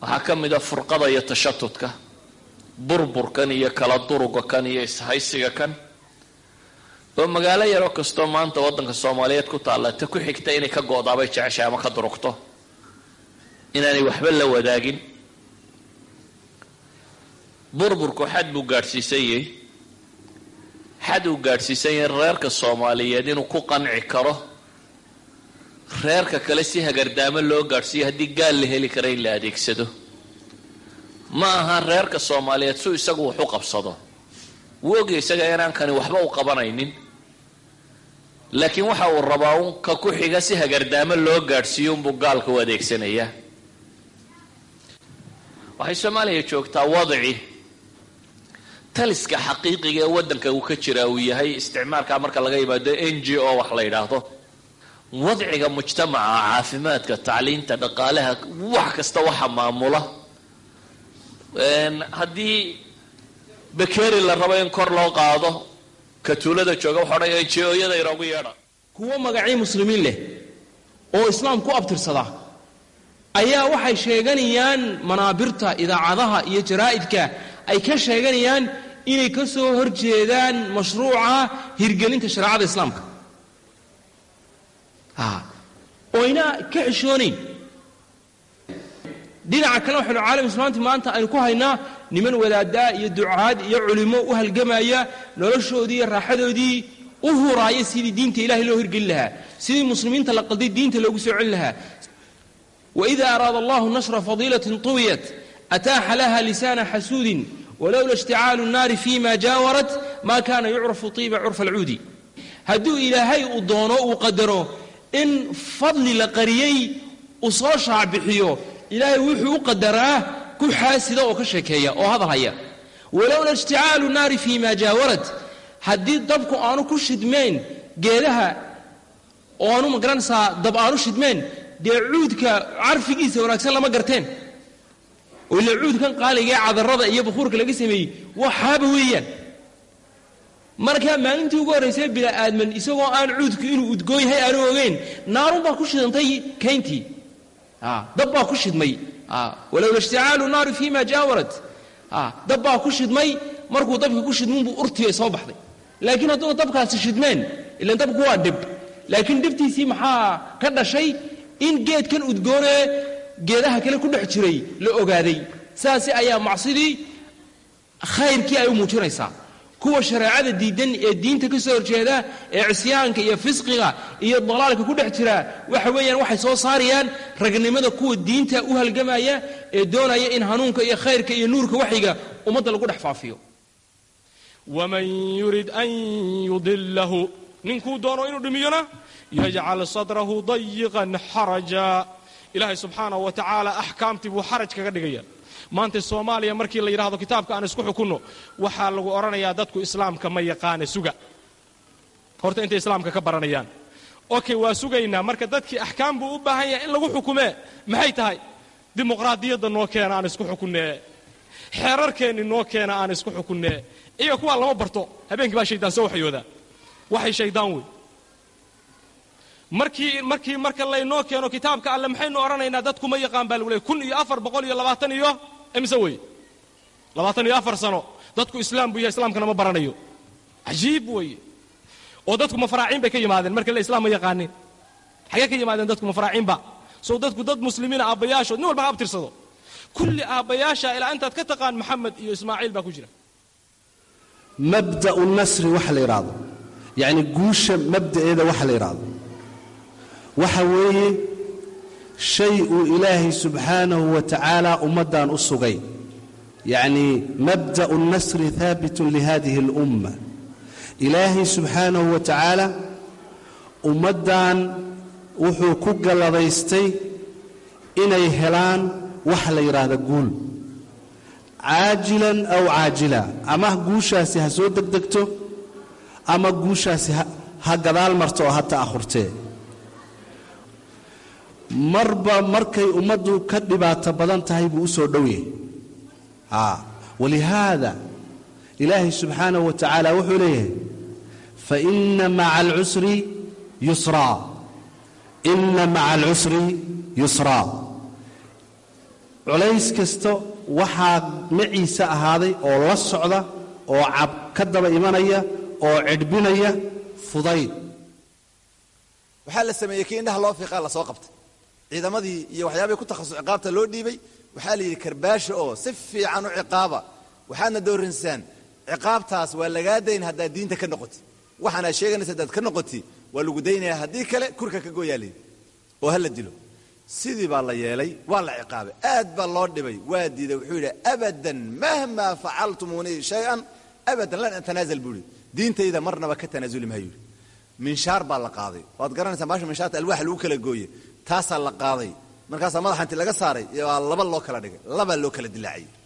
waxaa ka mid a furqada iyo tashatudka burburkan iyo kala duruga kan iyo ishaysiga kan. Oo magaalo yaroo kastoo maanta waddanka soomaaliyeed ku taalla ta ku xigta inay ka go-daabay jeceshay ama ka durugto. Inaanay waxba la wadaagin. Burburku xad buu gaadhsiisan yahay. Xad uu gaadhsiisan yahay reerka soomaaliyeed inuu ku qanci karo reerka kale si hagardaamo loo gaadhsiiyo haddii gaal la heli kara in la adeegsado. Ma aha reerka soomaaliyeed su isagu wax u qabsado. Wuu ogya isaga inaan kani waxba u qabanaynin. Laakiin waxa uu rabaa un ka ku xiga si hagardaamo loo gaadhsiiyo unbuu gaalka u adeegsanayaa waxay soomaaliya joogtaa wadaci taliska xaqiiqiga ee waddanka uu ka jira uu yahay isticmaalkaa marka laga yimaado n g o wax la yidhaahdo wadciga mujtamaca caafimaadka tacliinta dhaqaalaha wax kasta waxa maamula. Haddii bakeri la rabo in kor loo qaado ka tuulada jooga waxa odhanaya njooyada inoogu yeedha. Kuwo magacii muslimiin leh oo islaam ku abtirsada ayaa waxay sheeganayaan manaabirta idaacadaha iyo jaraa'idka ay ka sheeganayaan inay ka soo hor jeedaan mashruuca hirgelinta shareecada islaamka oyna ka xishoonayn dhinaca kale waxaynu caalam islaamti maanta aynu ku haynaa niman wadaadaa iyo ducaad iyo culimo u halgamaya noloshoodii iyo raaxadoodii u huraaya sidii diinta ilahay loo hirgelin lahaa sidii muslimiinta la qalday diinta loogu soo celin lahaa. Waida araada allahu nashra fadiilatin tuwiyat ataaxa laha lisaana xasuudin walowla ishticaalu nnaari fima jaawarat ma kana yucrafu tiiba curfa alcuudi. Hadduu ilaahay uu doono uu qadaro in fadli la qariyey uu soo shaacbixiyo ilaahay wuxuu u qadaraa ku xaasida oo ka sheekeeya oo hadal haya. Walowla ishticaalu naari fii ma jaawarad haddii dabku aanu ku shidmayn geedaha oo aanu ma garanaysaa dab aanu shidmayn dee cuudka carfigiisa wanaagsan lama garteen. Oo ila cuudkan qaaliga ee cadarada iyo bukuurka laga sameeyey waa xaaba weeyaan markaa maalintii ugu horraysay bila aadman isagoo aan cuudku inuu udgoon yahay aanu ogeyn naarun baa ku shidantay kayntii. Dab baa ku shidmay. Walowla ishticaalu naari fima jaawarat. Dab baa ku shidmay markuu dabka ku shidmunbuu urtiya soo baxday. Laakiin hadduu dabkaasi shidmeen ilan dabku waa dhib. Laakiin dhibtiisii maxaa ka dhashay? In geedkan udgoonee geedaha kale ku dhex jiray la ogaaday. Saasi ayaa macsidii khayrkii ay u muujinaysaa kuwa shareecada diidan ee diinta ka soo horjeeda ee cisyaanka iyo fisqiga iyo dalaalka ku dhex jira waxa weeyaan waxay soo saarayaan ragnimada kuwa diinta u halgamaya ee doonaya in hanuunka iyo khayrka iyo nuurka waxyiga ummadda lagu dhex faafiyo. waman yurid an yudilahu ninkuu doono inuu dhimiyona yajcal sadrahu dayiqan xaraja ilaahay subxaanahu wa tacaala axkaamtii buu xaraj kaga dhigaya. Maanta soomaaliya markii la yidhahdo kitaabka aan isku xukunno waxaa lagu odhanayaa dadku islaamka ma yaqaane suga. Horta intay islaamka ka baranayaan. Okay waa sugaynaa. Marka dadkii axkaam buu u baahan yahay in lagu xukumee maxay tahay? Dimuqraadiyadda noo keena aan isku xukunnee xeerarkeenni noo keena aan isku xukunnee iyaga kuwaa lama barto. Habeenkii baa shaydaan soo waxyoodaa. Waxay shaydaan wey markii markii marka laynoo keeno kitaabka alle maxaynu odhanaynaa dadku ma yaqaan baa lagu leey kun iyo afar boqol iyo labaatan iyo imise wey? Labaatan iyo afar sano. Dadku islaam buu yahay islaamkana ma baranayo. Cajiib weeye oo dadku mafaraaciin bay ka yimaadeen. Marka le islaam ma yaqaanin xagee ka yimaadeen dadku mafaraaciinba sow dadku dad muslimiina aabbayaashood nin walba ha abtirsado kulli aabbayaasha ilaa intaad ka taqaan maxamed iyo ismaaciil baa ku jira. Mabda'u nasri waxa la yidhaahdo. Yacni guusha mabda'eeda waxa la yidhaahdo waxa weeye shay uu ilaahay subxaanahu wa tacaala ummaddan u sugay. Yacnii mabda'u nasri haabitun lihadihi اlumma ilaahay subxaanahu wa tacaala ummaddan wuxuu ku galladaystay inay helaan waxa la yidhaahda guul. Caajilan aw caajila. Ama guushaasi ha soo degdegto ama guushaasi ha gadaal marto oo ha ta'ahurtee marba markay ummaddu ka dhibaato badan tahay buu u soo dhow walihaada ilaahay subxaanahu wa tacaala wuxuu leeyahay faina maca alcusri yusraa ina maca alcusri yusraa culays kasta waxaa maciise ahaaday oo la socda oo cab ka daba imanaya oo cidhbinaya fudayd. Waxaa la sameeyey kii indhaha loo fiiqaa la soo qabtay ciidamadii iyo waxyaabihii ku takhasus ciqaabta loo dhiibay waxaa la yidhi karbaasha oo si fiican u ciqaaba. Waxaadna dooransaan ciqaabtaas waa lagaa dayn haddaad diinta ka noqoti waxaanaad sheeganaysa haddaad ka noqoti waa lagu daynayaa haddii kale kurka ka gooyaa oo ha la dilo. Sidii baa la yeelay waa la ciqaabay. Aad baa loo dhibay waa diiday. Wuxuu yidhi abadan mahmaa facaltumuunii shay-an abadan lan atanaazal buu yidhi. Diintayda marnaba ka tanaasuli maayo yidhi? Minshaar baa la qaaday. Waad garanaysaa maasha minshaarta alwaax lagu kala gooye taasaa la qaaday. Markaasaa madaxa inti laga saaray waa laba loo kala dhigay. Labaa loo kala dilaaciyey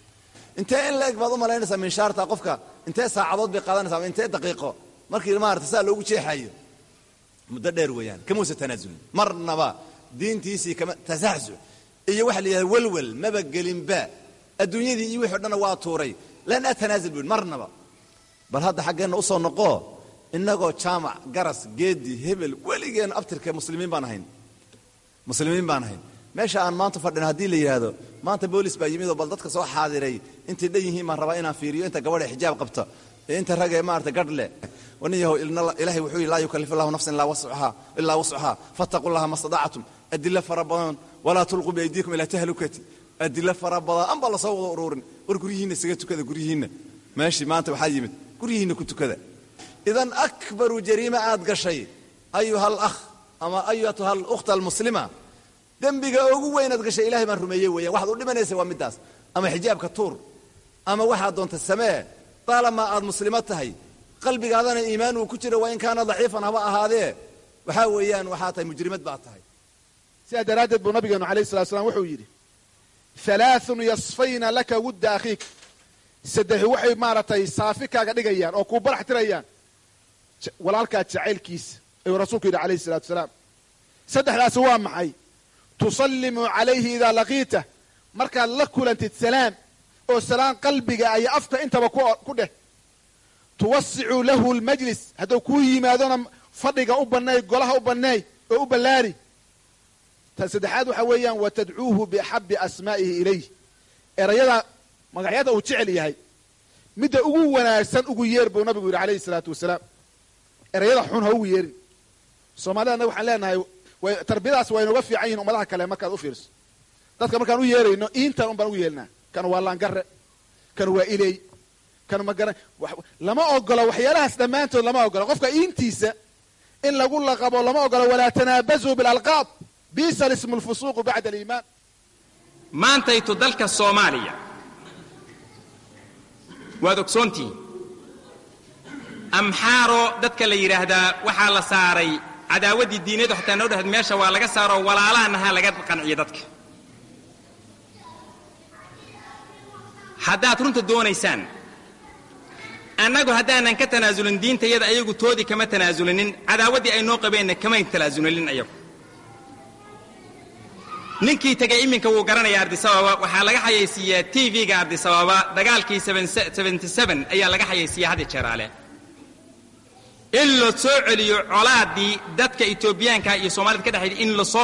intee in la-eg baad u malaynaysaa minshaarta qofka? Intee saacadood bay qaadanaysaa ama intee daqiiqo? Markii maarata saa loogu jeexayo muddo dheer weeyaan. Kamuusa tanaasulin. Marnaba diintiisii kama tasaxsuc iyo waxa la welwel maba gelinba. Adduunyadii iyo wixii o dhanna waa tuuray. Lan atanaasil buu marnaba. Bal hadda xaggeenna u soo noqoo innagoo jaamac garas geedi hebel weligeenna abtirka muslimiin baan ahayn muslimiin baan ahayn. Meesha aan maanta fadhino haddii la yidhaahdo maanta boolis baa yimid oo bal dadka soo xaadiray. Intay dhan yihiin baan rabaa inaan fiiriyo inta gabadha xijaab qabta. Ee inta ragee maarata gadh leh. Nin yahow ilaahay wuxuu yidhi laa yukallifu allahu nafsan ilaa wascahaa fattaqu llaha ma stadactum adilo fara badan walaa tulquu biaydiikum ilaa tahlukati. Adilo fara badan an baa la soo wada uruurin. War guryihiinna isaga tukada guryihiinna. Meeshii maanta waxaa yimid guryihiinna ku tukada. Idan akbaru jariima aad gashay ayuha alakh ama ayatuha alukhta almuslima dembiga ugu weynaad gashay ilahay baan rumeeyey weeyaan. Waxaad u dhimanaysa waa middaas. Ama xijaabka tuur. Ama waxaad doonta samee. Taalamaa aad muslimo tahay qalbigaadana iimaan uu ku jiro waa in kaana daciifan haba ahaadee. Waxaa weeyaan waxaa tahay mujrimad baad tahay. Sidaa daraaddeed buu nabigeenu alayh salatu slam wuxuu yidhi alaaun yasfayna laka wudda akhiik. Saddexi waxay maaragtay saafi kaaga dhigayaan oo kuu barax tirayaan. Walaalkaa jacaylkiisa ayuu rasuulku yidhi alayh salatu salaam. Saddexdaasi waa maxay? Tusallimu calayhi idaa laqiita. Markaad la kulantid salaam oo salaan qalbiga iyo afka intaba ku dheh. Tuwasicuu lahu lmajlis. Hadduu kuu yimaadona fadhiga u banneey golaha u banneey oo u ballaari. Tan saddexaad waxaa weeyaan wa tadcuuhu biaxabi asmaa'ihi ilayh erayada magacyada uu jecel yahay midda ugu wanaagsan ugu yeer buu nabigu yidhi alayhi salaatu wasalaam. Erayada xun ha ugu yeerin soomaalida annaga waxaan leenahay tarbiyadaas waa inooga fiican yihiin ummadaha kale markaad u fiirso. Dadka markaan u yeerayno iintan un baan ugu yeelinaa kan waa laangare kan waa iley kan magara lama ogolo waxyaalahaas dhammaantood lama ogolo qofka iintiisa in lagu laqabo lama ogolo walaa tanaabazuu bilalqaab bisa lismu lfusuuqu bacda aliimaan maantaytu dalka soomaaliya. Waad ogsoontihiin amxaaro dadka la yidhaahdaa waxaa la saaray cadaawaddii diiniyadu xataa noo dhahad meesha waa laga saaroo walaalahanaha laga qanciyo dadka. Haddaad runta doonaysaan annagu haddaanan ka tanaasulin diintayada ayagu toodii kama tanaasulinin cadaawaddii ay noo qabeenna kamay tanaasulinin ayagu. Ninkii tegay iminka wuu garanaya ardisababa waxaa laga xayaysiiyaa t v-ga ardisababa dagaalkii ayaa laga xayaysiiya haddi jeeraale in la soo celiyo colaadii dadka etoobiyaanka iyo soomaalida ka dhexayda in la soo